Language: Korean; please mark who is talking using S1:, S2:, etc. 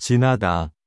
S1: 지나다.